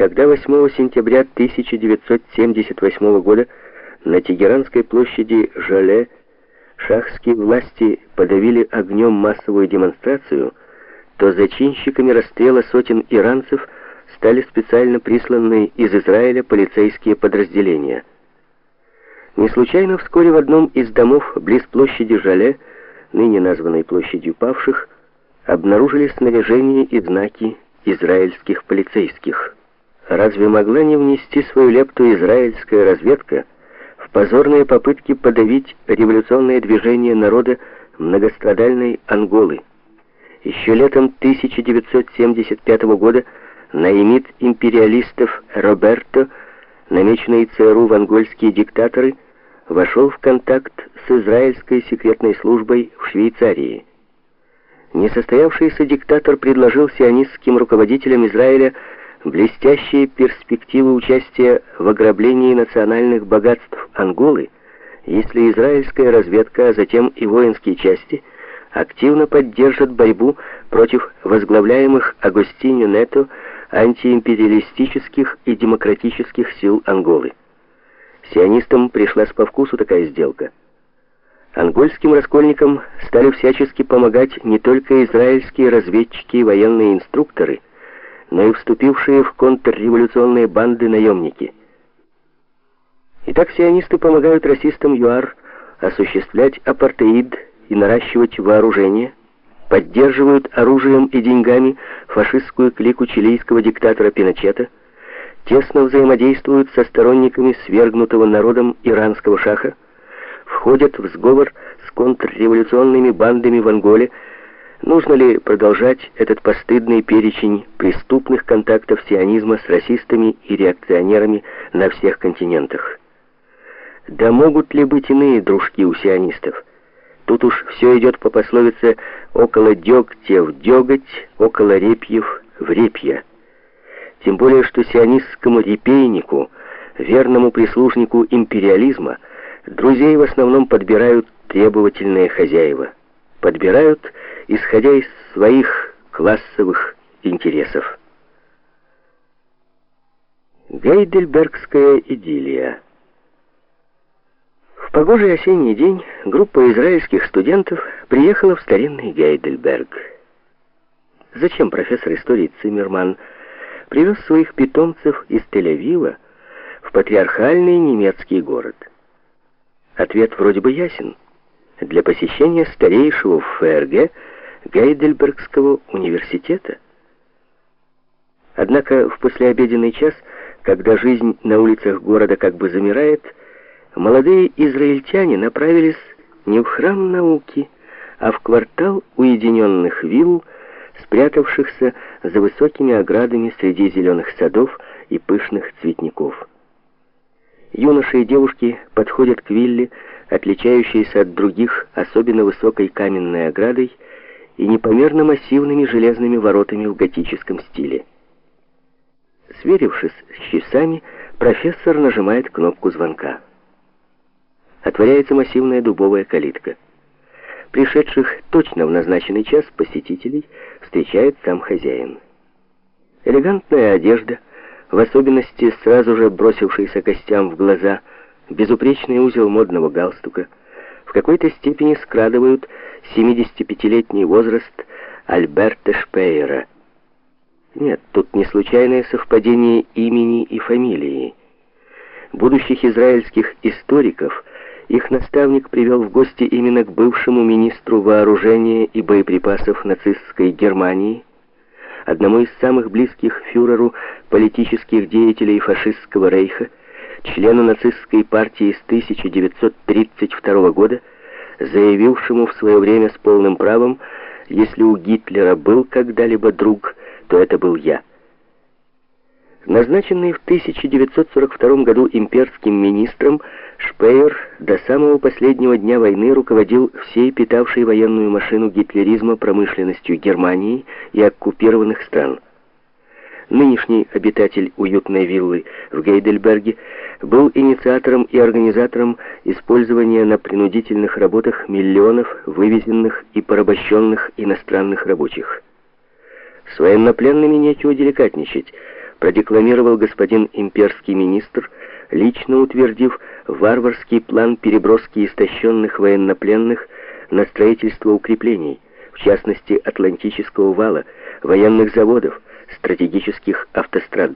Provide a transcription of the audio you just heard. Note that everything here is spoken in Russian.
когда 8 сентября 1978 года на Тегеранской площади Жале шахские власти подавили огнем массовую демонстрацию, то зачинщиками расстрела сотен иранцев стали специально присланные из Израиля полицейские подразделения. Не случайно вскоре в одном из домов близ площади Жале, ныне названной площадью павших, обнаружили снаряжение и знаки израильских полицейских. Разве могла не внести свою лепту израильская разведка в позорные попытки подавить революционное движение народа многострадальной Анголы? Еще летом 1975 года наимит империалистов Роберто, намеченный ЦРУ в ангольские диктаторы, вошел в контакт с израильской секретной службой в Швейцарии. Несостоявшийся диктатор предложил сионистским руководителям Израиля блестящие перспективы участия в ограблении национальных богатств Анголы, если израильская разведка, а затем и воинские части активно поддержат борьбу против возглавляемых Агостиньо Нето антиимпериалистических и демократических сил Анголы. Сионистам пришлась по вкусу такая сделка. Ангольским раскольникам стали всячески помогать не только израильские разведчики и военные инструкторы, но и вступившие в контрреволюционные банды наемники. Итак, сионисты помогают расистам ЮАР осуществлять апартеид и наращивать вооружение, поддерживают оружием и деньгами фашистскую клику чилийского диктатора Пиночета, тесно взаимодействуют со сторонниками свергнутого народом иранского шаха, входят в сговор с контрреволюционными бандами в Анголе, нужно ли продолжать этот постыдный перечень преступных контактов сионизма с расистами и реакционерами на всех континентах? Да могут ли быть иные дружки у сионистов? Тут уж все идет по пословице «около дегтя в деготь, около репьев в репья». Тем более, что сионистскому репейнику, верному прислужнику империализма, Друзей в основном подбирают требовательные хозяева. Подбирают, исходя из своих классовых интересов. Гейдельбергская идиллия В погожий осенний день группа израильских студентов приехала в старинный Гейдельберг. Зачем профессор истории Циммерман привез своих питомцев из Тель-Авива в патриархальный немецкий город? Ответ вроде бы ясен. Для посещения старейшего в ФРГ Гейдельбергского университета. Однако в послеобеденный час, когда жизнь на улицах города как бы замирает, молодые израильтяне направились не в храм науки, а в квартал уединенных вилл, спрятавшихся за высокими оградами среди зеленых садов и пышных цветников. Юноши и девушки подходят к вилле, отличающейся от других особенно высокой каменной оградой и непомерно массивными железными воротами в готическом стиле. Сверившись с часами, профессор нажимает кнопку звонка. Отворяется массивная дубовая калитка. Пришедших точно в назначенный час посетителей встречает сам хозяин. Элегантная одежда — в особенности сразу же бросившийся костям в глаза, безупречный узел модного галстука, в какой-то степени скрадывают 75-летний возраст Альберта Шпейера. Нет, тут не случайное совпадение имени и фамилии. Будущих израильских историков их наставник привел в гости именно к бывшему министру вооружения и боеприпасов нацистской Германии, одному из самых близких фюреру политических деятелей фашистского рейха, члену нацистской партии с 1932 года, заявившему в свое время с полным правом, если у Гитлера был когда-либо друг, то это был я. Назначенный в 1942 году имперским министром, Шпеер до самого последнего дня войны руководил всей питавшей военную машину гитлеризма промышленностью Германии и оккупированных стран. Нынешний обитатель уютной виллы в Гейдельберге был инициатором и организатором использования на принудительных работах миллионов вывезенных и порабощенных иностранных рабочих. С военнопленными нечего деликатничать – продекламировал господин имперский министр, лично утвердив варварский план переброски истощенных военнопленных на строительство укреплений, в частности Атлантического вала, военных заводов, стратегических автострад.